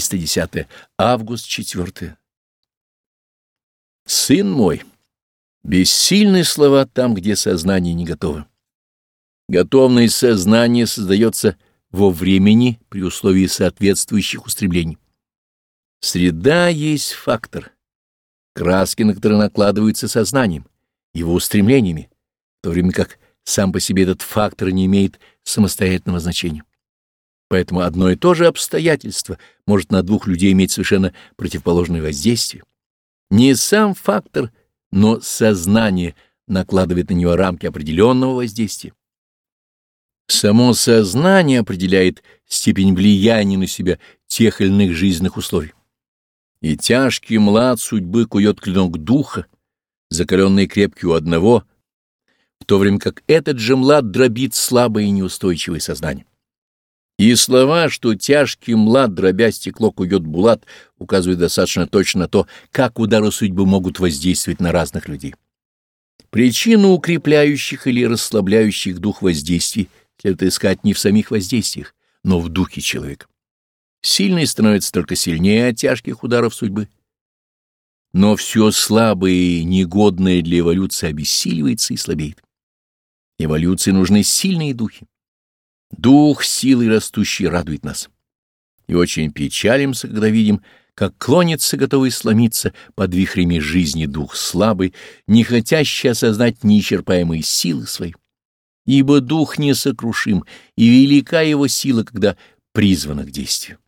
310 август 4 Сын мой, бессильны слова там, где сознание не готово. Готовность сознания создается во времени при условии соответствующих устремлений. Среда есть фактор, краски, на которые накладываются сознанием, его устремлениями, в то время как сам по себе этот фактор не имеет самостоятельного значения. Поэтому одно и то же обстоятельство может на двух людей иметь совершенно противоположное воздействие. Не сам фактор, но сознание накладывает на него рамки определенного воздействия. Само сознание определяет степень влияния на себя тех или иных жизненных условий. И тяжкий млад судьбы кует клинок духа, закаленный крепкий у одного, в то время как этот же млад дробит слабое и неустойчивое сознание. И слова, что тяжкий млад, дробя стекло, кует булат, указывают достаточно точно на то, как удары судьбы могут воздействовать на разных людей. Причину укрепляющих или расслабляющих дух воздействий следует искать не в самих воздействиях, но в духе человека. Сильный становится только сильнее от тяжких ударов судьбы. Но все слабое и негодное для эволюции обессиливается и слабеет. Эволюции нужны сильные духи. Дух силы растущий радует нас. И очень печалимся, когда видим, как клонится, готовый сломиться под вихрями жизни дух слабый, не хотящий осознать неисчерпаемые силы свои. Ибо дух несокрушим, и велика его сила, когда призвана к действию.